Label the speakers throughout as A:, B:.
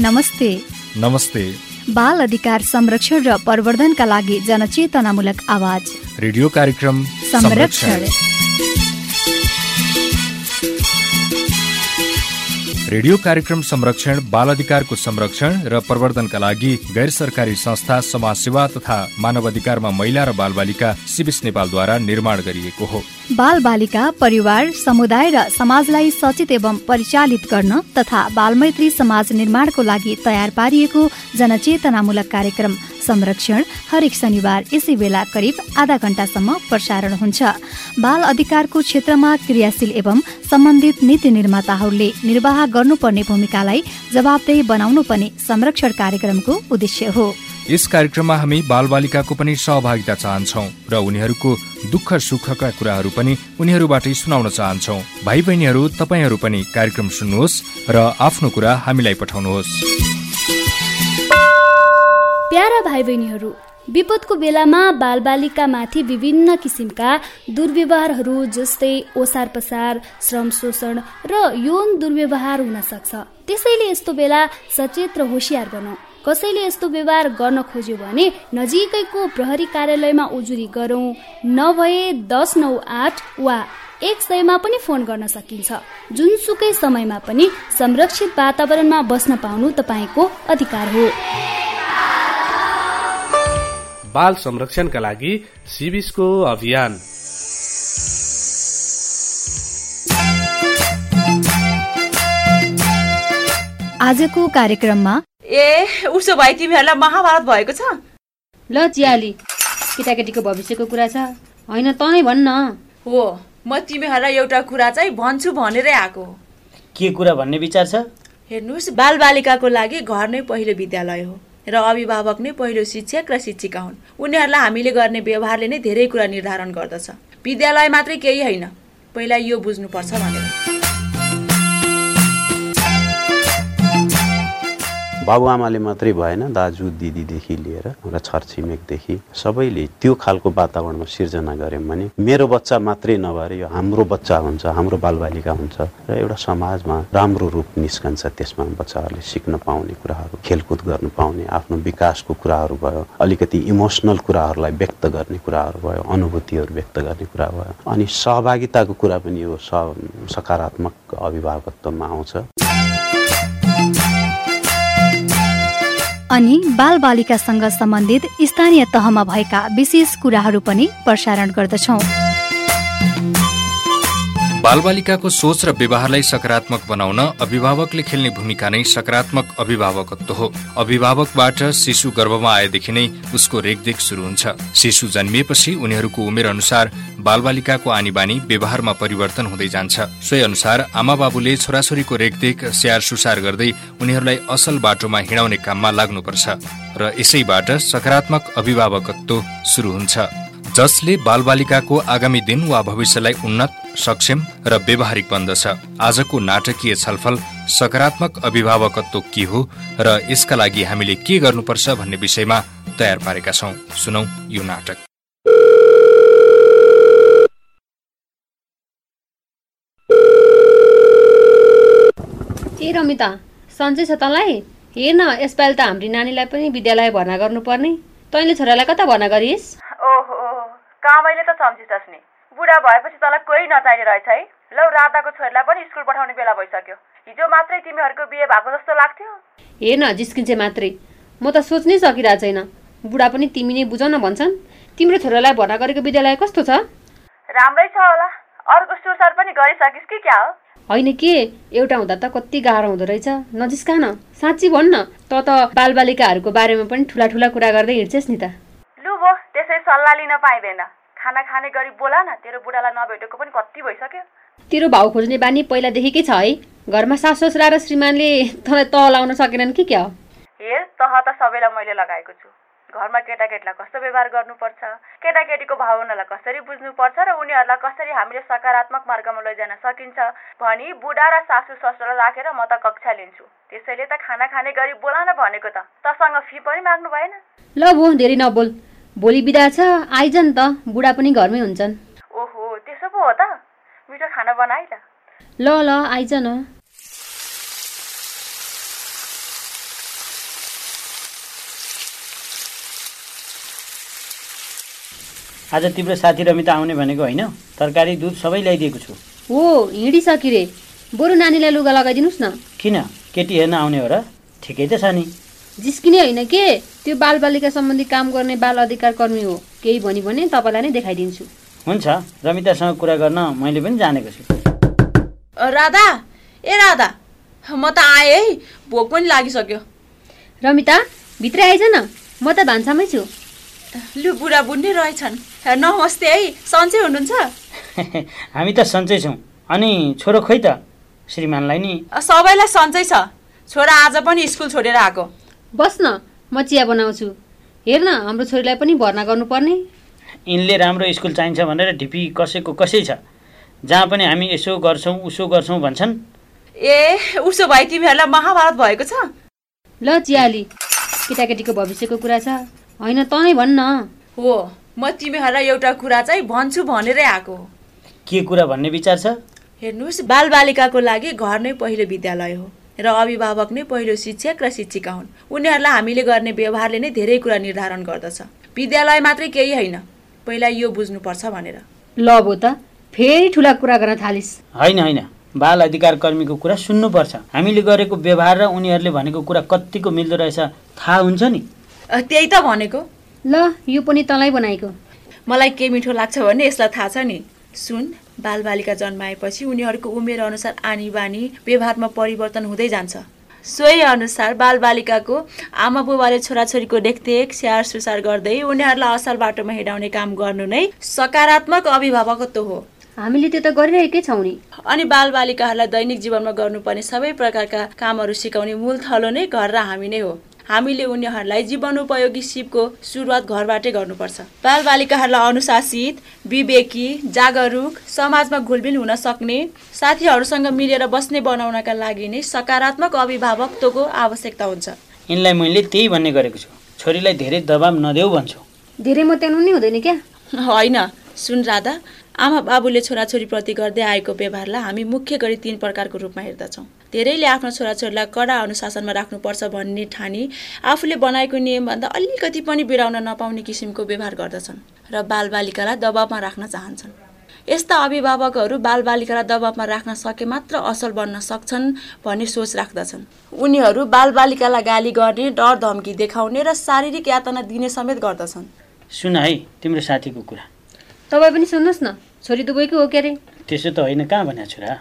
A: नमस्ते।
B: नमस्ते।
A: बाल अधिकार संरक्षण र प्रवर्धनका लागि जनचेतनामूलक आवाज।
B: रेडियो कार्यक्रम
A: संरक्षण।
B: रेडियो कार्यक्रम संरक्षण बाल अधिकारको संरक्षण र प्रवर्धनका लागि गैर सरकारी संस्था समाज सेवा तथा मानव अधिकारमा महिला र बालबालिका सिबिस नेपालद्वारा निर्माण गरिएको हो।
A: बाल बालिका परिवार समुदाय र समाजलाई सचेत एवं परिचालित गर्न तथा बालमैत्री समाज निर्माणको लागि तयार पारिएको जनचेतनामूलक कार्यक्रम संरक्षण हरेक शनिबार यसै बेला करिब आधा घण्टासम्म प्रसारण हुन्छ। बाल अधिकारको क्षेत्रमा क्रियाशील एवं सम्बन्धित नीति निर्माताहरूले निर्वाह गर्नुपर्ने भूमिकालाई जवाबदेही बनाउनु पनि संरक्षण कार्यक्रमको उद्देश्य हो।
B: यस कार्यक्रममा हामी बालबालिकाको पनि सहभागिता चाहन्छौ र उनीहरूको दुःख सुखका कुराहरू पनि उनीहरूबाटै सुनाउन चाहन्छौ। भाइ बहिनीहरू तपाईँहरू पनि कार्यक्रम सुन्नुहोस् र आफ्नो कुरा हामीलाई पठाउनुहोस्।
C: प्यारा भाइ बहिनीहरू विपदको बेलामा बालबालिकामाथि विभिन्न किसिमका दुर्व्यवहारहरू जस्तै ओसार पसार श्रम शोषण र यौन दुर्व्यवहार हुन सक्छ। त्यसैले यस्तो बेला सचेत र होसियार बनाऊ कसैले यस्तो व्यवहार गर्न खोज्यो भने नजिकैको प्रहरी कार्यालयमा उजुरी गरौँ। नभए दस नौ आठ वा एक सयमा पनि फोन गर्न सकिन्छ। जुनसुकै समयमा पनि संरक्षित वातावरणमा बस्न पाउनु तपाईँको अधिकार हो।
D: बाल संरक्षणका लागि सिबिसको अभियान।
A: आजको कार्यक्रममा
E: ए उसो भए तिमीहरूलाई महाभारत भएको छ?
F: ल चियाली केटाकेटीको भविष्यको कुरा छ। होइन तँ भन्न।
E: हो म तिमीहरूलाई एउटा कुरा चाहिँ भन्छु भनेरै आएको।
G: के कुरा भन्ने विचार छ?
E: हेर्नुहोस् बालबालिकाको लागि घर नै पहिलो विद्यालय हो। र अभिभावक नै पहिलो शिक्षक र शिक्षिका हुन्। उनीहरूलाई हामीले गर्ने व्यवहारले नै धेरै कुरा निर्धारण गर्दछ। विद्यालय मात्रै केही होइन। पहिला यो बुझ्नुपर्छ भनेर।
H: बाबुआमाले मात्रै भएन दाजु दिदीदेखि लिएर र छरछिमेकदेखि सबैले त्यो खालको वातावरणमा सिर्जना गऱ्यौँ भने मेरो बच्चा मात्रै नभएर यो हाम्रो बच्चा हुन्छ हाम्रो बालबालिका हुन्छ र एउटा समाजमा राम्रो रूप निस्कन्छ त्यसमा बच्चाहरूले सिक्न पाउने कुराहरू खेलकुद गर्नु पाउने आफ्नो विकासको कुराहरू भयो अलिकति इमोसनल कुराहरूलाई व्यक्त गर्ने कुराहरू भयो अनुभूतिहरू व्यक्त गर्ने कुरा भयो अनि सहभागिताको कुरा पनि यो सकारात्मक अभिभावकत्वमा आउँछ।
A: अनि बालबालिकासँग सम्बन्धित स्थानीय तहमा भएका विशेष कुराहरू पनि प्रसारण गर्दछौँ।
B: बालबालिकाको सोच र व्यवहारलाई सकारात्मक बनाउन अभिभावकले खेल्ने भूमिका नै सकारात्मक अभिभावकत्व हो। अभिभावकबाट शिशु गर्भमा आएदेखि नै उसको रेखदेख सुरु हुन्छ। शिशु जन्मिएपछि उनीहरूको उमेर अनुसार बालबालिकाको आनी बानी व्यवहारमा परिवर्तन हुँदै जान्छ। सोही अनुसार आमा बाबुले छोराछोरीको रेखदेख स्याहार सुसार गर्दै उनीहरूलाई असल बाटोमा हिँडाउने काममा लाग्नुपर्छ र यसैबाट सकारात्मक अभिभावकत्व सुरु हुन्छ। जसले बालबालिकाको आगामी दिन वा भविष्यलाई उन्नत सक्षम र व्यवहारिक बन्दछ आजको नाटकीय छलफल सकारात्मक अभिभावकत्व के हो र यसका लागि हामीले के गर्नुपर्छ भन्ने विषयमा तयार पारेका छौँ। सुनौ यो नाटक।
F: ए रमिता सन्चै छ तँलाई? हेर न यसपालि त हाम्री नानीलाई पनि विद्यालय भर्ना गर्नुपर्ने। तैँले छोरालाई कता भर्ना गरिस्?
E: ओहो कामैले त नि। बुढा भएपछि तँलाई कोही नचाहिने रहेछ है? लौ राधाको छोरीलाई पनि स्कुल पठाउने बेला भइसक्यो। हिजो मात्रै तिमीहरूको बिहे भएको जस्तो लाग्थ्यो।
F: हेर न जिस्किन्छे मात्रै। म त सोच्नै सकिरहेको छैन। बुढा पनि तिमी नै बुझाउन भन्छन्। तिम्रो छोरालाई भर्ना गरेको विद्यालय कस्तो छ?
E: राम्रै छ होला। अर्को सुरसार पनि गरिसकिस् कि क्या हो?
F: होइन के? एउटा हुँदा त कति गाह्रो हुँदो रहेछ। नजिस्का न साँच्ची भन् न त त बालबालिकाहरूको बारेमा पनि ठुला ठुला कुरा गर्दै हिँड्छस् नि त।
E: लु भो त्यसै सल्लाह लिन पाइँदैन। खाना खाने गरी बोला न तेरो बुढालाई नभेटेको पनि कति भइसक्यो।
F: तेरो भाउ खोज्ने बानी पहिलादेखिकै छ है? घरमा सास ससुरा र श्रीमानले तँलाई तह लाउन सकेनन् कि क्या?
E: हेर तह त सबैलाई मैले लगाएको छु। घरमा केटाकेटीलाई कस्तो व्यवहार गर्नुपर्छ? केटाकेटीको भावनालाई कसरी बुझ्नुपर्छ र उनीहरूलाई कसरी हामीले सकारात्मक मार्गमा लैजान सकिन्छ भनी बुढा र सासु ससुरालाई राखेर म त कक्षा लिन्छु। त्यसैले त खाना खाने गरी बोला न भनेको त। तसँग फी पनि माग्नु भएन।
F: ल भो धेरै नबोल। भोलि बिदा छ आइजन त बुढा पनि घरमै हुन्छन्।
E: ओहो त्यसो पो हो त। मिठो खाना बनाइ त।
F: ल ल आइज
G: आज तिम्रो साथी रमिता आउने भनेको होइन? तरकारी दुध सबै ल्याइदिएको छु।
F: हो हिँडिसकिरे बरु नानीलाई लुगा लगाइदिनुहोस् न।
G: किन? केटी हेर्न आउने हो र? ठिकै त छ नि
F: जिस्किने होइन के? त्यो बालबालिका सम्बन्धी काम गर्ने बाल अधिकार कर्मी हो। केही भनी भने तपाईँलाई नै देखाइदिन्छु।
G: हुन्छ रमितासँग कुरा गर्न मैले पनि जानेको छु।
E: राधा! ए राधा! म त आएँ है भोक पनि लागिसक्यो।
F: रमिता भित्रै आइज न म त भान्सामै छु।
E: लु बुढा बुढी रहेछन्। नमस्ते है सन्चै हुनुहुन्छ?
G: हामी त सन्चै छौँ। अनि छोरो खोइ त? श्रीमानलाई नि।
E: सबैलाई सन्चै छ। छोरा आज पनि स्कुल छोडेर आएको।
F: बस् न म चिया बनाउँछु। हेर न हाम्रो छोरीलाई पनि भर्ना गर्नुपर्ने।
G: यिनले राम्रो स्कुल चाहिन्छ भनेर ढिपी कसैको कसै छ। जहाँ पनि हामी यसो गर्छौँ उसो गर्छौँ भन्छन्।
E: ए उसो भए तिमीहरूलाई महाभारत भएको छ?
F: ल चियाली केटाकेटीको भविष्यको कुरा छ। होइन त नै भन् न
E: हो म तिमीहरूलाई एउटा कुरा चाहिँ भन्छु भनेरै आएको। हो
G: के कुरा भन्ने विचार छ?
E: हेर्नुहोस् बालबालिकाको लागि घर नै पहिलो विद्यालय हो। र अभिभावक नै पहिलो शिक्षक र शिक्षिका हुन्। उनीहरूलाई हामीले गर्ने व्यवहारले नै धेरै कुरा निर्धारण गर्दछ। विद्यालय मात्रै केही होइन। पहिला यो बुझ्नुपर्छ भनेर।
F: ल भो त फेरि ठुला कुरा गर्न थालिस्।
G: होइन होइन। बाल अधिकार कर्मीको कुरा सुन्नुपर्छ। हामीले गरेको व्यवहार र उनीहरूले भनेको कुरा कतिको मिल्दो रहेछ थाहा हुन्छ नि।
E: त्यही त भनेको।
F: ल यो पनि तँलाई बनाएको।
E: मलाई के मिठो लाग्छ भने यसलाई थाहा छ नि। सुन। बालबालिका जन्माएपछि उनीहरूको उमेर अनुसार आनी बानी व्यवहारमा परिवर्तन हुँदै जान्छ। सोही अनुसार बालबालिकाको आमा बुबाले छोराछोरीको रेखदेख स्याहार सुसार गर्दै उनीहरूलाई असल बाटोमा हिँडाउने काम गर्नु नै सकारात्मक अभिभावकत्व हो।
F: हामीले त्यो त गरिरहेकै छौँ नि।
E: अनि बालबालिकाहरूलाई दैनिक जीवनमा गर्नुपर्ने सबै प्रकारका कामहरू सिकाउने मूल थलो नै घर र हामी नै हो। हामीले उनीहरूलाई जीवनोपयोगी सिपको सुरुवात घरबाटै गर्नुपर्छ। बालबालिकाहरूलाई अनुशासित विवेकी जागरुक समाजमा घुलमिल हुन सक्ने साथीहरूसँग मिलेर बस्ने बनाउनका लागि नै सकारात्मक अभिभावकत्वको आवश्यकता हुन्छ।
G: यिनलाई मैले त्यही भन्ने गरेको छु। छोरीलाई धेरै दबाब नदेऊ भन्छु।
F: धेरै मत्याउनु नै हुँदैन क्या?
E: होइन सुन राधा आमा बाबुले छोराछोरीप्रति गर्दै आएको व्यवहारलाई हामी मुख्य गरी तीन प्रकारको रूपमा हेर्दछौँ। धेरैले आफ्नो छोराछोरीलाई कडा अनुशासनमा राख्नुपर्छ भन्ने ठानी आफूले बनाएको नियमभन्दा अलिकति पनि बिराउन नपाउने किसिमको व्यवहार गर्दछन् र बालबालिकालाई दबावमा राख्न चाहन्छन्। यस्ता अभिभावकहरू बालबालिकालाई दबावमा राख्न सके मात्र असल बन्न सक्छन् भन्ने सोच राख्दछन्। उनीहरू बालबालिकालाई गाली गर्ने डर धम्की देखाउने र शारीरिक यातना दिने समेत गर्दछन्।
G: सुन है तिम्रो साथीको कुरा।
F: तपाईँ पनि सुन्नुहोस् न। छोरी दुबईको हो के अरे
G: त्यसो त होइन कहाँ भन्या छोरा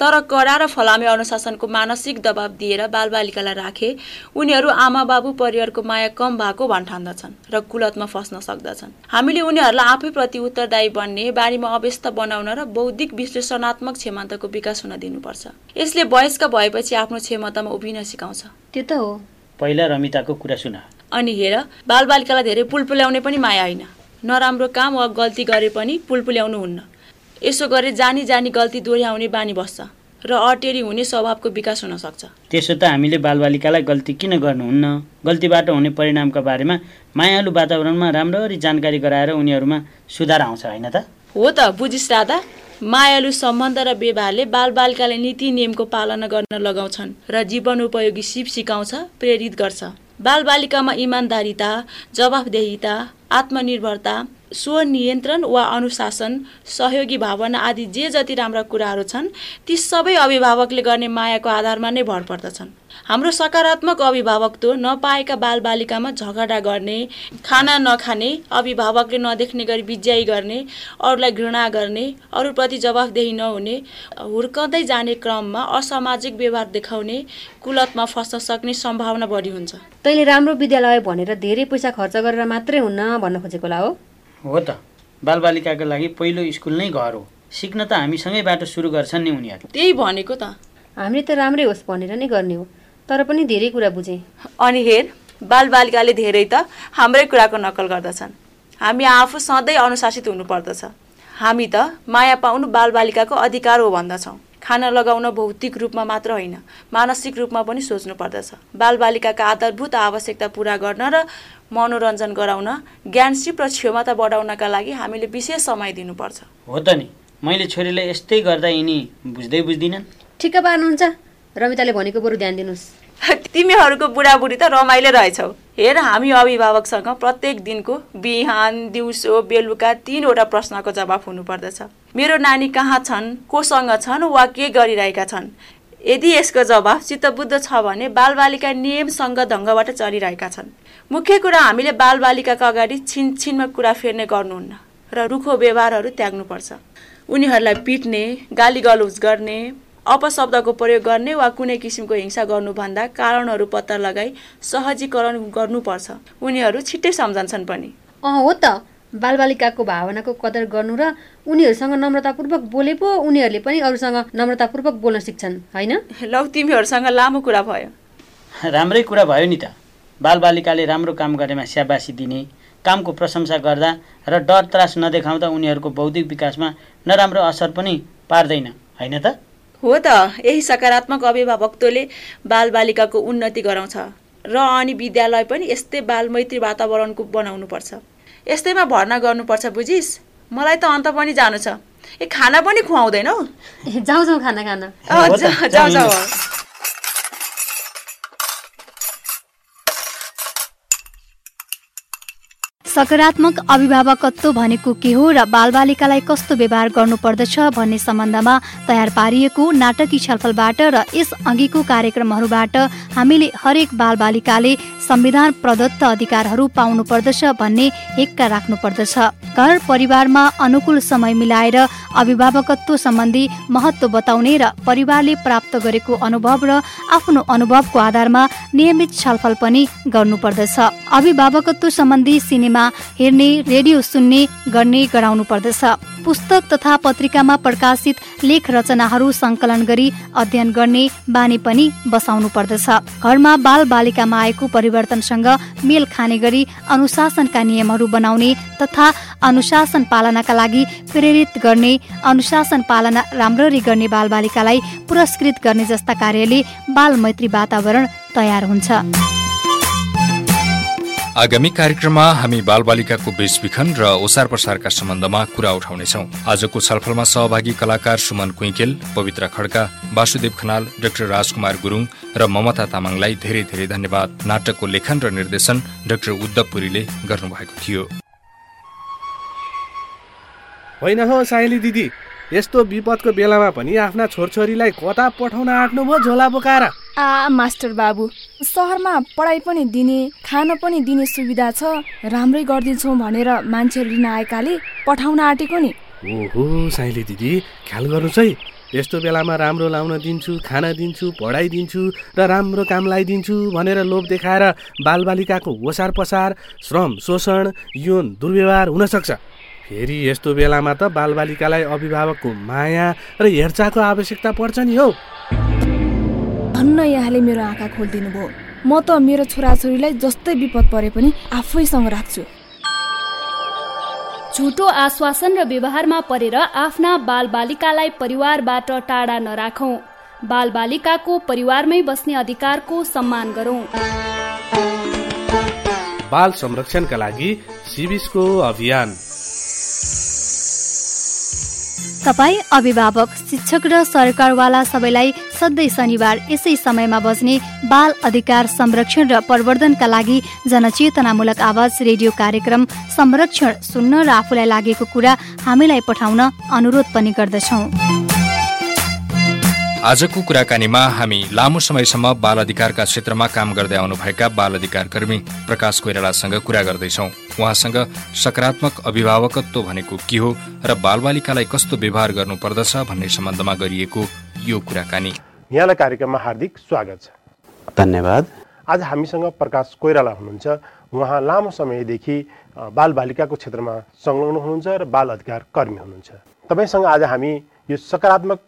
E: तर कडा र फलामे अनुशासनको मानसिक दबाब दिएर बालबालिकालाई राखे उनीहरू आमा बाबु परिवारको माया कम भएको भन्ठान्दछन् र कुलतमा फस्न सक्दछन्। हामीले उनीहरूलाई आफैप्रति उत्तरदायी बन्ने बारीमा अव्यस्त बनाउन र बौद्धिक विश्लेषणात्मक क्षमताको विकास हुन दिनुपर्छ। यसले वयस्क भएपछि आफ्नो क्षमतामा उभिन सिकाउँछ।
F: त्यो त हो।
G: पहिला रमिताको कुरा सुन।
E: अनि हेर बालबालिकालाई धेरै पुलपुल्याउने पनि माया होइन। नराम्रो काम वा गल्ती गरे पनि पुलपुल्याउनु हुन्न। यसो गरे जानी जानी गल्ती दोहोऱ्याउने बानी बस्छ र अटेरी हुने स्वभावको विकास हुन सक्छ।
G: त्यसो त हामीले बालबालिकालाई गल्ती किन गर्नुहुन्न? गल्तीबाट हुने परिणामका बारेमा मायालु वातावरणमा राम्ररी जानकारी गराएर उनीहरूमा सुधार आउँछ होइन त?
E: हो त बुझिस् राधा। मायालु सम्बन्ध र व्यवहारले बालबालिकाले नीति नियमको पालना गर्न लगाउँछन् र जीवन उपयोगी सिप सिकाउँछ प्रेरित गर्छ। बालबालिकामा इमान्दारिता जवाफदेहिता आत्मनिर्भरता स्वनियन्त्रण वा अनुशासन सहयोगी भावना आदि जे जति राम्रा कुराहरू छन् ती सबै अभिभावकले गर्ने मायाको आधारमा नै भर पर्दछन्। हाम्रो सकारात्मक अभिभावकत्व नपाएका बालबालिकामा झगडा गर्ने खाना नखाने अभिभावकले नदेख्ने गरी बिज्याइ गर्ने अरूलाई घृणा गर्ने अरूप्रति जवाफदेही नहुने हुर्कँदै जाने क्रममा असामाजिक व्यवहार देखाउने कुलतमा फस्न सक्ने सम्भावना बढी हुन्छ।
F: तैँले राम्रो विद्यालय भनेर धेरै पैसा खर्च गरेर मात्रै हुन्न भन्न खोजेको होला हो।
G: हो त। बालबालिकाको लागि पहिलो स्कुल नै घर हो। सिक्न त हामीसँगै बाटो सुरु गर्छन् नि उनीहरू।
E: त्यही भनेको त।
F: हामीले त राम्रै होस् भनेर नै गर्ने हो। तर पनि धेरै कुरा बुझेँ।
E: अनि हेर बालबालिकाले धेरै त हाम्रै कुराको नकल गर्दछन्। हामी आफू सधैँ अनुशासित हुनुपर्दछ। हामी त माया पाउनु बालबालिकाको अधिकार हो भन्दछौँ। खाना लगाउन भौतिक रूपमा मात्र होइन मानसिक रूपमा पनि सोच्नु पर्दछ। बालबालिकाका आधारभूत आवश्यकता पुरा गर्न र मनोरञ्जन गराउन ज्ञानसिप र क्षमता बढाउनका लागि हामीले विशेष समय दिनुपर्छ।
G: हो त नि। मैले छोरीलाई यस्तै गर्दा यिनी बुझ्दै बुझ्दिनन्?
F: ठिक्क पार्नुहुन्छ। रमिताले भनेको बरु ध्यान दिनुहोस्।
E: तिमीहरूको बुढाबुढी त रमाइलो रहेछौ। हेर हामी अभिभावकसँग प्रत्येक दिनको बिहान दिउँसो बेलुका तिनवटा प्रश्नको जवाफ हुनुपर्दछ। मेरो नानी कहाँ छन्? कोसँग छन् वा के गरिरहेका छन्? यदि यसको जवाफ चित्तबुद्ध छ भने बालबालिका नियमसँग ढङ्गबाट चलिरहेका छन्। मुख्य कुरा हामीले बालबालिकाका अगाडि छिन छिनमा कुरा फेर्ने गर्नुहुन्न र रुखो व्यवहारहरू त्याग्नुपर्छ। उनीहरूलाई पिट्ने गाली गलौज गर्ने अपशब्दको प्रयोग गर्ने वा कुनै किसिमको हिंसा गर्नुभन्दा कारणहरू पत्ता लगाई सहजीकरण गर्नुपर्छ। उनीहरू छिट्टै सम्झन्छन् पनि।
F: अँ हो त। बालबालिकाको भावनाको कदर गर्नु र उनीहरूसँग नम्रतापूर्वक बोले पो उनीहरूले पनि अरूसँग नम्रतापूर्वक बोल्न सिक्छन् होइन?
E: लौ तिमीहरूसँग लामो कुरा भयो।
G: राम्रै कुरा भयो नि त। बालबालिकाले राम्रो काम गरेमा स्याबासी दिने कामको प्रशंसा गर्दा र डर त्रास नदेखाउँदा उनीहरूको बौद्धिक विकासमा नराम्रो असर पनि पार्दैन होइन त?
E: हो त यही सकारात्मक अभिभावकत्वले बालबालिकाको उन्नति गराउँछ। र अनि विद्यालय पनि यस्तै बालमैत्री वातावरणको बनाउनुपर्छ। यस्तैमा भर्ना गर्नुपर्छ बुझिस्। मलाई त अन्त पनि जानु छ। ए खाना पनि खुवाउँदैनौ
F: जाउँ जाउँ खाना खाना।
E: जाउँ। जाउँ।
A: सकारात्मक अभिभावकत्व भनेको के हो र बालबालिकालाई कस्तो व्यवहार गर्नुपर्दछ भन्ने सम्बन्धमा तयार पारिएको नाटकी छलफलबाट र यस अघिको कार्यक्रमहरूबाट हामीले हरेक बालबालिकाले संविधान प्रदत्त अधिकारहरू पाउनुपर्दछ भन्ने हेक्का राख्नुपर्दछ। घर परिवारमा अनुकूल समय मिलाएर अभिभावकत्व सम्बन्धी महत्व बताउने र परिवारले प्राप्त गरेको अनुभव र आफ्नो अनुभवको आधारमा नियमित छलफल पनि गर्नुपर्दछ। अभिभावकत्व सम्बन्धी सिनेमा हेर्ने रेडियो सुन्ने गर्ने गराउनु पर्दछ। पुस्तक तथा पत्रिकामा प्रकाशित लेख रचनाहरू संकलन गरी अध्ययन गर्ने बानी पनि बसाउनु पर्दछ। घरमा बाल बालिकामा आएको परिवर्तनसँग मेल खाने गरी अनुशासनका नियमहरू बनाउने तथा अनुशासन पालनाका लागि प्रेरित गर्ने अनुशासन पालना राम्ररी गर्ने बालबालिकालाई पुरस्कृत गर्ने जस्ता कार्यले बाल मैत्री वातावरण तयार हुन्छ।
B: आगामी कार्यक्रममा हामी बालबालिकाको बेचबिखन र ओसार प्रसारका सम्बन्धमा कुरा उठाउनेछौ। आजको छलफलमा सहभागी कलाकार सुमन कुइकेल पवित्र खड्का वासुदेव खनाल डाक्टर राजकुमार गुरुङ र ममता तामाङलाई धेरै धेरै धन्यवाद। नाटकको लेखन र निर्देशन डाक्टर उद्धव पुरीले गर्नुभएको थियो।
D: होइन हो दिदी। यस्तो विपदको बेलामा पनि आफ्ना छोरछोरीलाई कता पठाउन आँट्नुभयो झोला बोकाएर?
I: आ मास्टर बाबु सहरमा पढाइ पनि दिने खान पनि दिने सुविधा छ राम्रै गरिदिन्छौँ भनेर मान्छेहरू लिन आएकाले पठाउन आँटेको नि।
D: ओहो साइली दिदी ख्याल गर्नुहोस् है यस्तो बेलामा राम्रो लाउन दिन्छु खाना दिन्छु पढाइ दिन्छु र राम्रो काम लगाइदिन्छु भनेर लोभ देखाएर बालबालिकाको ओसार पसार श्रम शोषण यौन दुर्व्यवहार हुनसक्छ। फेरि यस्तो बेलामा त बालबालिकालाई अभिभावकको माया र हेरचाहको आवश्यकता पर्छ नि हौ।
I: धन्न यहाँले मेरो आँखा खोलिदिनु भयो म त मेरो छोराछोरीलाई जस्तै विपद परे पनि आफैसँग राख्छु।
C: झुटो आश्वासन र व्यवहारमा परेर आफ्ना बालबालिकालाई परिवारबाट टाढा नराखौँ। बालबालिकाको परिवारमै बस्ने अधिकारको सम्मान गरौँ।
D: बाल संरक्षणका लागि सिबिसको अभियान।
A: तपाईँ अभिभावक शिक्षक र सरकारवाला सबैलाई सधैँ शनिबार यसै समयमा बज्ने बाल अधिकार संरक्षण र प्रवर्धनका लागि जनचेतनामूलक आवाज रेडियो कार्यक्रम संरक्षण सुन्न र आफूलाई लागेको कुरा हामीलाई पठाउन अनुरोध पनि गर्दछौँ।
B: आजको कुराकानीमा हामी लामो समयसम्म बाल अधिकारका क्षेत्रमा काम गर्दै आउनुभएका बाल अधिकार कर्मी प्रकाश कोइरालासँग कुरा गर्दैछौ। उहाँसँग सकारात्मक अभिभावकत्व भनेको के हो र बालबालिकालाई कस्तो व्यवहार गर्नुपर्दछ भन्ने सम्बन्धमा गरिएको यो कुराकानी।
J: यहाँलाई कार्यक्रममा हार्दिक स्वागत छ।
H: धन्यवाद।
J: आज हामीसँग प्रकाश कोइराला हुनुहुन्छ। उहाँ लामो समयदेखि बालबालिकाको क्षेत्रमा संलग्न हुनुहुन्छ र बाल अधिकार कर्मी हुनुहुन्छ। तपाईँसँग आज हामी यो सकारात्मक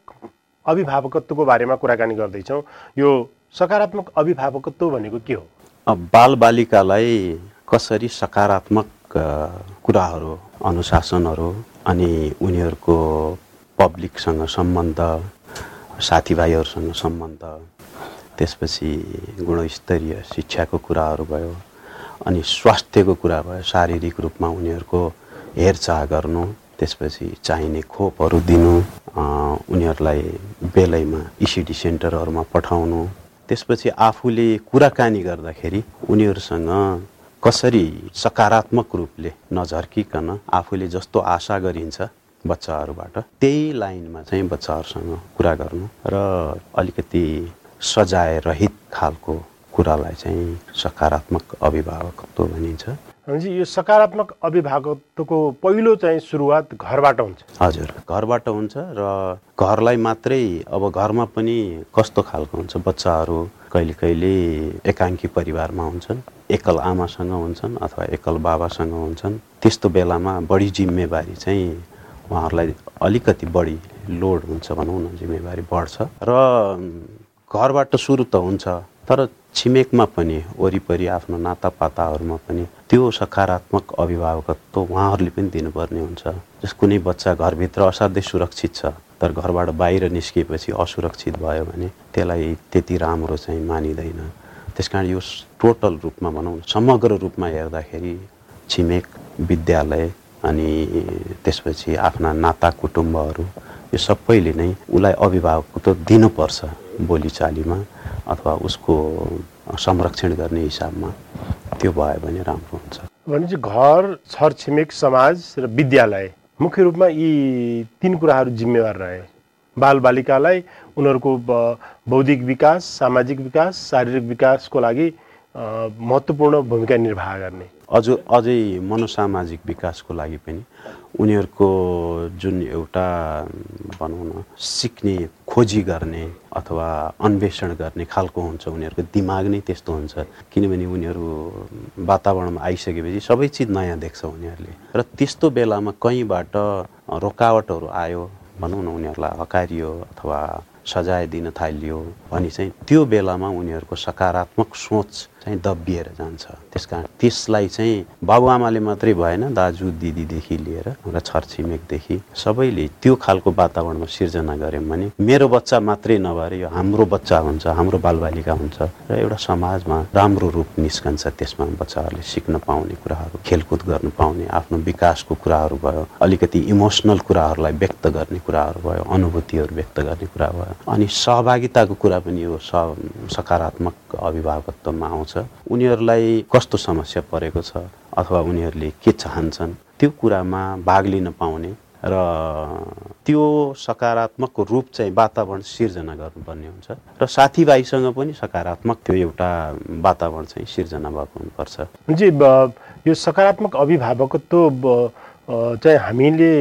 J: अभिभावकत्वको बारेमा कुराकानी गर्दैछौँ। यो सकारात्मक अभिभावकत्व भनेको के हो?
H: बालबालिकालाई कसरी सकारात्मक कुराहरू अनुशासनहरू अनि उनीहरूको पब्लिकसँग सम्बन्ध साथीभाइहरूसँग सम्बन्ध त्यसपछि गुणस्तरीय शिक्षाको कुराहरू भयो अनि स्वास्थ्यको कुरा भयो शारीरिक रूपमा उनीहरूको हेरचाह गर्नु त्यसपछि चाहिने खोपहरू दिनु उनीहरूलाई बेलैमा इसिडी सेन्टरहरूमा पठाउनु। त्यसपछि आफूले कुराकानी गर्दाखेरि उनीहरूसँग कसरी सकारात्मक रूपले नझर्किकन आफूले जस्तो आशा गरिन्छ बच्चाहरूबाट त्यही लाइनमा चाहिँ बच्चाहरूसँग कुरा गर्नु र अलिकति सजाय रहित खालको कुरालाई चाहिँ सकारात्मक अभिभावकत्व भनिन्छ।
J: भनेपछि यो सकारात्मक अभिभावकत्वको पहिलो चाहिँ सुरुवात घरबाट हुन्छ।
H: हजुर घरबाट हुन्छ र घरलाई मात्रै अब घरमा पनि कस्तो खालको हुन्छ बच्चाहरू कहिले कहिले एकाङ्की परिवारमा हुन्छन् एकल आमासँग हुन्छन् अथवा एकल बाबासँग हुन्छन् त्यस्तो बेलामा बढी जिम्मेवारी चाहिँ उहाँहरूलाई अलिकति बढी लोड हुन्छ भनौँ न जिम्मेवारी बढ्छ। र घरबाट सुरु त हुन्छ तर छिमेकमा पनि वरिपरि आफ्नो नातापाताहरूमा पनि त्यो सकारात्मक अभिभावकत्व उहाँहरूले पनि दिनुपर्ने हुन्छ। जस कुनै बच्चा घरभित्र असाध्यै सुरक्षित छ तर घरबाट बाहिर निस्किएपछि असुरक्षित भयो भने त्यसलाई त्यति राम्रो चाहिँ मानिँदैन। त्यस कारण यो टोटल रूपमा भनौँ समग्र रूपमा हेर्दाखेरि छिमेक विद्यालय अनि त्यसपछि आफ्ना नाता कुटुम्बहरू यो सबैले नै उसलाई अभिभावकत्व दिनुपर्छ बोलीचालीमा। अथवा उसको संरक्षण गर्ने हिसाबमा त्यो भयो भने राम्रो हुन्छ।
J: भनेपछि घर छरछिमेक समाज र विद्यालय मुख्य रूपमा यी तिन कुराहरू जिम्मेवार रहे। बालबालिकालाई उनीहरूको बौद्धिक विकास सामाजिक विकास शारीरिक विकासको लागि महत्त्वपूर्ण भूमिका निर्वाह गर्ने।
H: अझ अझै मनोसामाजिक विकासको लागि पनि उनीहरूको जुन एउटा भनौँ न सिक्ने खोजी गर्ने अथवा अन्वेषण गर्ने खालको हुन्छ उनीहरूको दिमाग नै त्यस्तो हुन्छ। किनभने उनीहरू वातावरणमा आइसकेपछि सबै चिज नयाँ देख्छ उनीहरूले। र त्यस्तो बेलामा कहीँबाट रोकावटहरू आयो भनौँ न उनीहरूलाई हकारियो अथवा सजाय दिन थालियो भने चाहिँ त्यो बेलामा उनीहरूको सकारात्मक सोच चाहिँ दबिएर जान्छ। त्यस कारण त्यसलाई चाहिँ बाबुआमाले मात्रै भएन दाजु दिदीदेखि लिएर र छरछिमेकदेखि सबैले त्यो खालको वातावरणमा सिर्जना गऱ्यौँ भने मेरो बच्चा मात्रै नभएर यो हाम्रो बच्चा हुन्छ हाम्रो बालबालिका हुन्छ र एउटा समाजमा राम्रो रूप निस्कन्छ त्यसमा बच्चाहरूले सिक्न पाउने कुराहरू खेलकुद गर्नु पाउने आफ्नो विकासको कुराहरू भयो अलिकति इमोसनल कुराहरूलाई व्यक्त गर्ने कुराहरू भयो अनुभूतिहरू व्यक्त गर्ने कुरा भयो। अनि सहभागिताको कुरा पनि यो सकारात्मक अभिभावकत्वमा आउँछ। उनीहरूलाई कस्तो समस्या परेको छ अथवा उनीहरूले के चाहन्छन् त्यो कुरामा भाग लिन पाउने र त्यो सकारात्मक रूप चाहिँ वातावरण सिर्जना गर्नुपर्ने हुन्छ र साथीभाइसँग पनि सकारात्मक त्यो एउटा वातावरण चाहिँ सिर्जना भएको हुनुपर्छ।
J: जी यो सकारात्मक अभिभावकत्व चाहिँ हामीले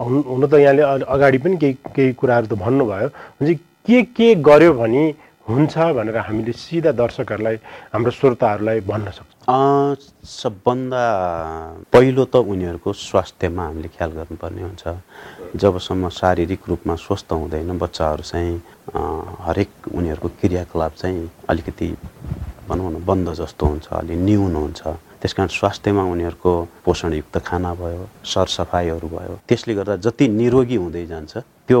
J: हुन त यहाँले अगाडि पनि केही केही कुराहरू त भन्नुभयो। के के गर्यो भने हुन्छ भनेर हामीले सिधा दर्शकहरूलाई हाम्रो श्रोताहरूलाई भन्न सक्छौँ।
H: सबभन्दा पहिलो त उनीहरूको स्वास्थ्यमा हामीले ख्याल गर्नुपर्ने हुन्छ। जबसम्म शारीरिक रूपमा स्वस्थ हुँदैन बच्चाहरू चाहिँ हरेक उनीहरूको क्रियाकलाप चाहिँ अलिकति भनौँ न बन्द जस्तो हुन्छ अलि न्यून हुन्छ। त्यस कारण स्वास्थ्यमा उनीहरूको पोषणयुक्त खाना भयो सरसफाइहरू भयो। त्यसले गर्दा जति निरोगी हुँदै जान्छ त्यो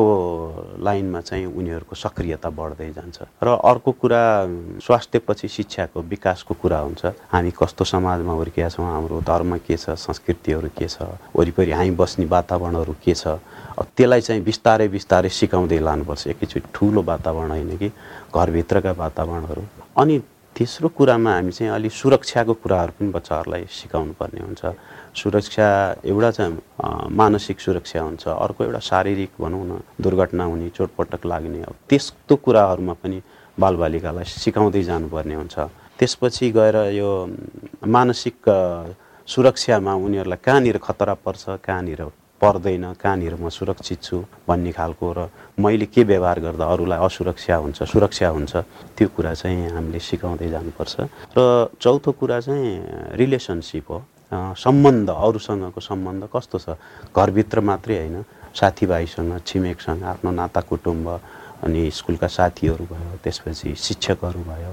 H: लाइनमा चाहिँ उनीहरूको सक्रियता बढ्दै जान्छ। र अर्को कुरा स्वास्थ्यपछि शिक्षाको विकासको कुरा हुन्छ। हामी कस्तो समाजमा हुर्किया छौँ हाम्रो धर्म के छ संस्कृतिहरू के छ वरिपरि हामी बस्ने वातावरणहरू के छ। त्यसलाई चाहिँ बिस्तारै बिस्तारै सिकाउँदै लानुपर्छ। एकैचोटि ठुलो वातावरण होइन कि घरभित्रका वातावरणहरू। अनि तेस्रो कुरामा हामी चाहिँ अलिक सुरक्षाको कुराहरू पनि बच्चाहरूलाई सिकाउनु पर्ने हुन्छ। सुरक्षा एउटा चाहिँ मानसिक सुरक्षा हुन्छ। अर्को एउटा शारीरिक भनौँ न दुर्घटना हुने चोटपटक लाग्ने अब त्यस्तो कुराहरूमा पनि बालबालिकालाई सिकाउँदै जानुपर्ने हुन्छ। त्यसपछि गएर यो मानसिक सुरक्षामा उनीहरूलाई कहाँनिर खतरा पर्छ कहाँनिर पर्दैन कहाँनिर म सुरक्षित छु भन्ने खालको र मैले के व्यवहार गर्दा अरूलाई असुरक्षा हुन्छ सुरक्षा हुन्छ त्यो कुरा चाहिँ हामीले सिकाउँदै जानुपर्छ। र चौथो कुरा चाहिँ रिलेसनसिप हो। सम्बन्ध अरूसँगको सम्बन्ध कस्तो छ? घरभित्र मात्रै होइन साथीभाइसँग छिमेकसँग आफ्नो नाता कुटुम्ब अनि स्कुलका साथीहरू भयो त्यसपछि शिक्षकहरू भयो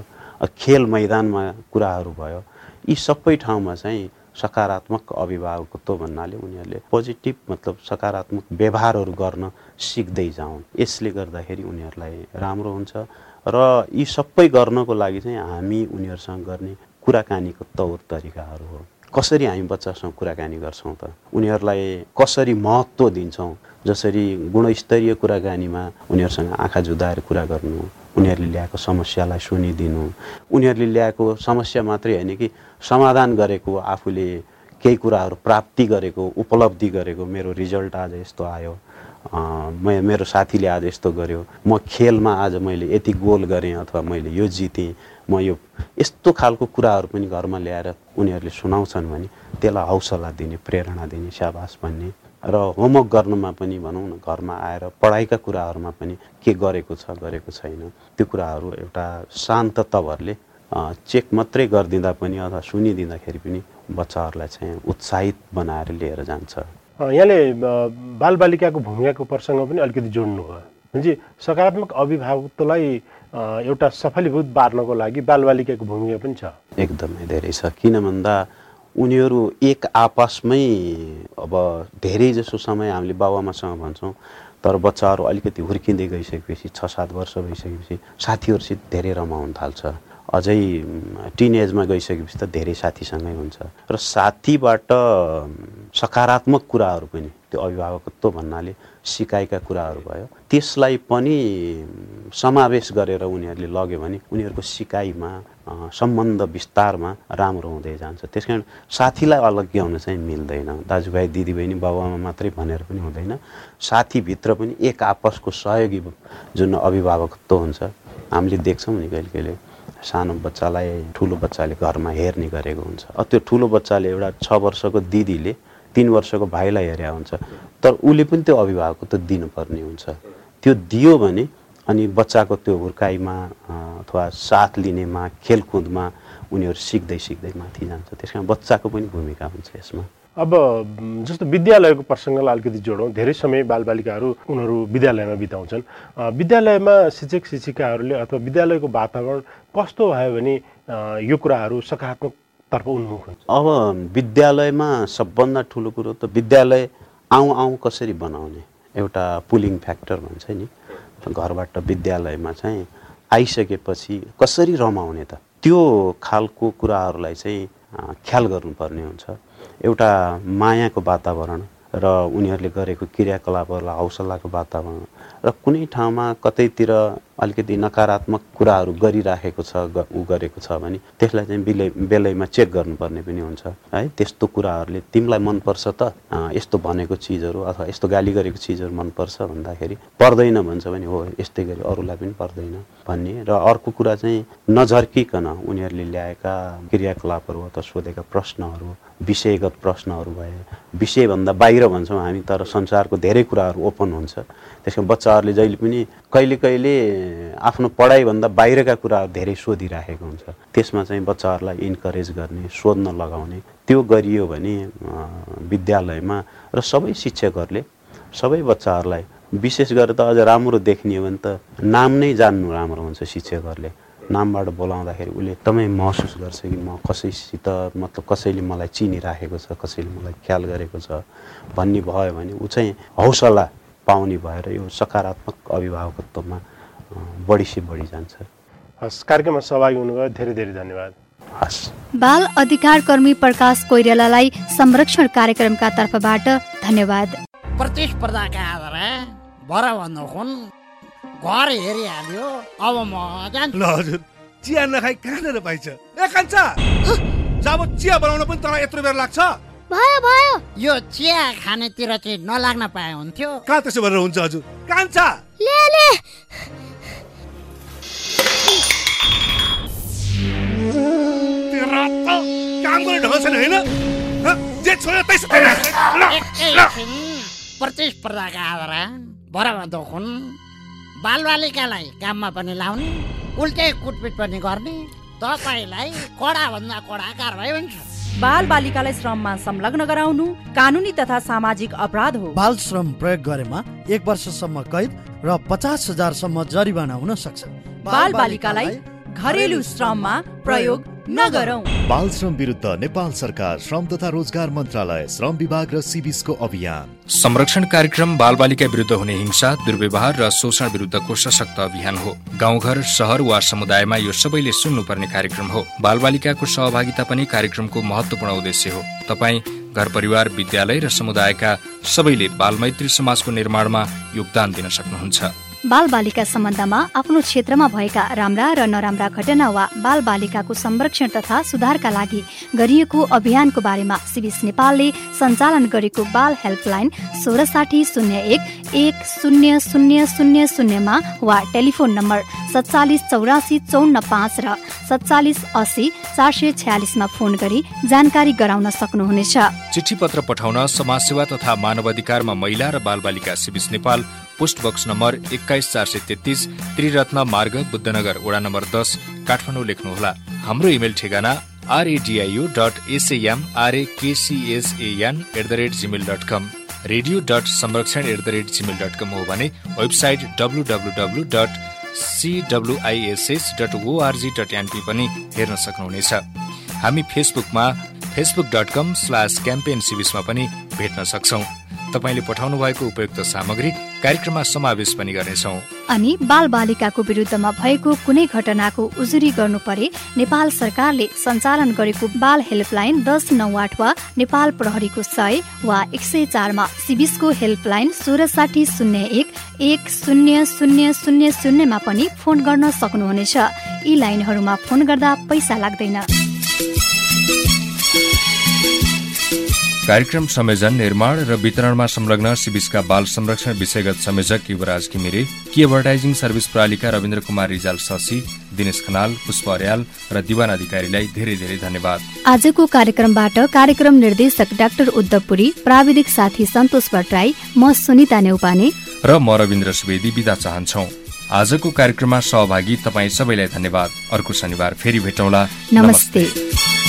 H: खेल मैदानमा कुराहरू भयो यी सबै ठाउँमा चाहिँ सकारात्मक अभिभावकत्व भन्नाले उनीहरूले पोजिटिभ मतलब सकारात्मक व्यवहारहरू गर्न सिक्दै जाउन्। यसले गर्दाखेरि उनीहरूलाई राम्रो हुन्छ र यी सबै गर्नको लागि चाहिँ हामी उनीहरूसँग गर्ने कुराकानीको तौर तरिकाहरू हो। कसरी हामी बच्चासँग कुराकानी गर्छौँ त? उनीहरूलाई कसरी महत्त्व दिन्छौँ? जसरी गुणस्तरीय कुराकानीमा उनीहरूसँग आँखा जुदाएर कुरा गर्नु उनीहरूले ल्याएको समस्यालाई सुनिदिनु उनीहरूले ल्याएको समस्या मात्रै होइन कि समाधान गरेको आफूले केही कुराहरू प्राप्ति गरेको उपलब्धि गरेको मेरो रिजल्ट आज यस्तो आयो म मेरो साथीले आज यस्तो गर्यो म खेलमा आज मैले यति गोल गरेँ अथवा मैले यो जितेँ म यो यस्तो खालको कुराहरू पनि घरमा ल्याएर उनीहरूले सुनाउँछन् भने त्यसलाई हौसला दिने प्रेरणा दिने स्याबास भन्ने र होमवर्क गर्नुमा पनि भनौँ न घरमा आएर पढाइका कुराहरूमा पनि के गरेको छ गरेको छैन त्यो कुराहरू एउटा शान्त तवरले चेक मात्रै गरिदिँदा पनि अथवा सुनिदिँदाखेरि पनि बच्चाहरूलाई चाहिँ उत्साहित बनाएर लिएर जान्छ।
J: यहाँले बालबालिकाको भूमिकाको प्रसङ्ग पनि अलिकति जोड्नु हो भनेपछि सकारात्मक अभिभावकत्वलाई एउटा सफलीभूत बार्नको लागि बालबालिकाको भूमिका पनि छ।
H: एकदमै धेरै छ। किन भन्दा उनीहरू एक आपसमै अब धेरै जसो समय हामीले बाबुआमासँग भन्छौँ तर बच्चाहरू अलिकति हुर्किँदै गइसकेपछि छ सात वर्ष भइसकेपछि साथीहरूसित धेरै रमाउन थाल्छ। अझै टिन एजमा गइसकेपछि त धेरै साथीसँगै हुन्छ। र साथीबाट सकारात्मक कुराहरू पनि त्यो अभिभावकत्व भन्नाले सिकाइका कुराहरू भयो। त्यसलाई पनि समावेश गरेर उनीहरूले लग्यो भने उनीहरूको सिकाइमा सम्बन्ध विस्तारमा राम्रो हुँदै जान्छ। त्यस कारण साथीलाई अलग्ग्याउन चाहिँ मिल्दैन। दाजुभाइ दिदीबहिनी बाबुआमा मात्रै भनेर पनि हुँदैन। साथीभित्र पनि एक आपसको सहयोगी जुन अभिभावकत्व हुन्छ हामीले देख्छौँ नि कहिले कहिले सानो बच्चालाई ठुलो बच्चाले घरमा हेर्ने गरेको हुन्छ। त्यो ठुलो बच्चाले एउटा छ वर्षको दिदीले तिन वर्षको भाइलाई हेरे हुन्छ। तर उसले पनि त्यो अभिभावकत्व दिनुपर्ने हुन्छ। त्यो दियो भने अनि बच्चाको त्यो हुर्काइमा अथवा साथ लिनेमा खेलकुदमा उनीहरू सिक्दै सिक्दै माथि जान्छ। त्यस कारण बच्चाको पनि भूमिका हुन्छ यसमा।
J: अब जस्तो विद्यालयको प्रसङ्गलाई अलिकति जोडौँ। धेरै समय बालबालिकाहरू उनीहरू विद्यालयमा बिताउँछन्। विद्यालयमा शिक्षक शिक्षिकाहरूले अथवा विद्यालयको वातावरण कस्तो भयो भने यो कुराहरू सकारात्मकतर्फ उन्मुख हुन्छ?
H: अब विद्यालयमा सबभन्दा ठुलो कुरो त विद्यालय आउँ आउँ कसरी बनाउने? एउटा पुलिङ फ्याक्टर भन्छ नि। घरबाट विद्यालयमा चाहिँ आइसकेपछि कसरी रमाउने त? त्यो खालको कुराहरूलाई चाहिँ ख्याल गर्नुपर्ने हुन्छ। एउटा मायाको वातावरण र उनीहरूले गरेको क्रियाकलापहरूलाई हौसलाको वातावरण र कुनै ठाउँमा कतैतिर अलिकति नकारात्मक कुराहरू गरिराखेको छ ऊ गरेको छ भने त्यसलाई चाहिँ बिलै बेलैमा चेक गर्नुपर्ने पनि हुन्छ। है त्यस्तो कुराहरूले तिमीलाई मनपर्छ त यस्तो भनेको चिजहरू अथवा यस्तो गाली गरेको चिजहरू मनपर्छ भन्दाखेरि पर्दैन भन्छ भने हो यस्तै गरी अरूलाई पनि पर्दैन भन्ने। र अर्को कुरा चाहिँ नझर्किकन उनीहरूले ल्याएका क्रियाकलापहरू अथवा सोधेका प्रश्नहरू विषयगत प्रश्नहरू भए विषयभन्दा बाहिर भन्छौँ हामी तर संसारको धेरै कुराहरू ओपन हुन्छ। त्यसको बच्चाहरूले जहिले पनि कहिले कहिले आफ्नो पढाइभन्दा बाहिरका कुराहरू धेरै सोधिराखेको हुन्छ। त्यसमा चाहिँ बच्चाहरूलाई इन्करेज गर्ने सोध्न लगाउने त्यो गरियो भने विद्यालयमा र सबै शिक्षकहरूले सबै बच्चाहरूलाई विशेष गरेर त अझ राम्रो देखिने हो भने त नाम नै जान्नु राम्रो हुन्छ शिक्षकहरूले। नामबाट बोलाउँदाखेरि उसले एकदमै महसुस गर्छ कि म कसैसित मतलब कसैले मलाई चिनिराखेको छ कसैले मलाई ख्याल गरेको छ भन्ने भयो भने ऊ चाहिँ हौसला पाउने भएर यो सकारात्मक अभिभावकत्वमा बढी से बढी जान्छ।
J: हस् कार्यक्रममा सहभागी हुनुभयो धेरै धेरै धन्यवाद।
H: हस्।
A: बाल अधिकार कर्मी प्रकाश कोइरालालाई संरक्षण कार्यक्रमका तर्फबाट धन्यवाद।
K: प्रतिस्पर्धाका आधारमा भर भन्नु घर हेरिहाल्यो। अब म जान्छु
L: ल हजुर। चिया नखाइ कहाँनिर पाइन्छ? ए कान्छा! जब चिया बनाउन पनि तँलाई यत्रो बेर लाग्छ।
K: भयो भयो। यो चिया खानेतिर चाहिँ नलाग्न पाए हुन्थ्यो।
L: कहाँ त्यसो गरेर हुन्छ हजुर? कान्छा!
K: ले ले!
L: काम गर्ने
K: भरमा दोखुन बालबालिकालाई काममा पनि लाउने उल्टै कुटपिट पनि गर्ने तपाईँलाई कडा भन्दा कडा कारवाही हुन्छ
M: बाल बालिकालाई श्रममा संलग्न गराउनु कानुनी तथा सामाजिक अपराध हो।
N: बाल श्रम प्रयोग गरेमा एक वर्षसम्म कैद र पचास हजारसम्म जरिवाना हुन सक्छ।
M: बाल बालिकालाई घरेलु श्रममा प्रयोग नगरौं।
O: बाल श्रम विरुद्ध नेपाल सरकार श्रम तथा रोजगार मन्त्रालय श्रम विभाग र सिबिसको अभियान।
B: संरक्षण कार्यक्रम बालबालिका विरुद्ध हुने हिंसा दुर्व्यवहार र शोषण विरुद्धको सशक्त अभियान हो। गाउँघर सहर वा समुदायमा यो सबैले सुन्नुपर्ने कार्यक्रम हो। बालबालिकाको सहभागिता पनि कार्यक्रमको महत्वपूर्ण उद्देश्य हो। तपाईँ घर परिवार विद्यालय र समुदायका सबैले बालमैत्री समाजको निर्माणमा योगदान दिन सक्नुहुन्छ।
A: बाल बालिका सम्बन्धमा आफ्नो क्षेत्रमा भएका राम्रा र नराम्रा घटना वा बाल बालिकाको संरक्षण तथा सुधारका लागि गरिएको अभियानको बारेमा सिबिस नेपालले सञ्चालन गरेको बाल हेल्पलाइन सोह्र साठी शून्य एक एक शून्य शून्य शून्य शून्यमा वा टेलिफोन नम्बर सत्तालिस चौरासी चौन्न पाँच र सत्तालिस अस्सी चार सय छ्यालिसमा फोन गरी जानकारी गराउन सक्नुहुनेछ।
B: चिठी पत्र पठाउन समाजसेवा तथा मानवाधिकारमा महिला र बालबालिका सिबिस नेपाल पोस्ट बक्स नम्बर एक्काइस चार सय तेत्तिस त्रिरत्न मार्ग बुद्धनगर वडा नम्बर दस काठमाडौँ लेख्नुहोला। हाम्रो इमेल ठेगाना RADIU dot SAM RAKCSN at the rate Gmail dot com radio dot Sanrakshan at the rate Gmail dot com हो भने website W W W dot CWISS dot ORG dot NP पनि हेर्न सक्नुहुनेछ। हामी फेसबुकमा Facebook dot com slash campaign सिबिसमा पनि भेट्न सक्छौ। तपाईँले पठाउनु भएको उपयुक्त सामग्री कार्यक्रममा समावेश पनि गर्नेछौ।
A: अनि बाल बालिकाको विरुद्धमा भएको कुनै घटनाको उजुरी गर्नु परे नेपाल सरकारले सञ्चालन गरेको बाल हेल्पलाइन दस नौ आठ वा नेपाल प्रहरीको सय वा एक सय चारमा सिबिसको हेल्पलाइन सोह्र साठी शून्य एक एक शून्य शून्य शून्य शून्यमा पनि फोन गर्न सक्नुहुनेछ। यी लाइनहरूमा फोन गर्दा पैसा लाग्दैन।
B: कार्यक्रम संयोजन निर्माण र वितरणमा संलग्न सिबिसका बाल संरक्षण विषयगत संयोजक युवराज घिमिरे कि एडभर्टाइजिङ सर्भिस प्रणालीका रविन्द्र कुमार रिजाल शशी दिनेश खनाल पुष्प अर्याल र दिवान अधिकारीलाई धेरै धेरै धन्यवाद।
A: आजको कार्यक्रमबाट कार्यक्रम निर्देशक डाक्टर उद्धवपुरी प्राविधिक साथी सन्तोष भट्टराई म सुनिता नेउपाने।
B: र म रविन्द्र सुवेदी विदा चाहन्छौ। आजको कार्यक्रममा सहभागी तपाईँ सबैलाई धन्यवाद। अर्को शनिबार फेरि भेटौँला।
A: नमस्ते, नमस्ते।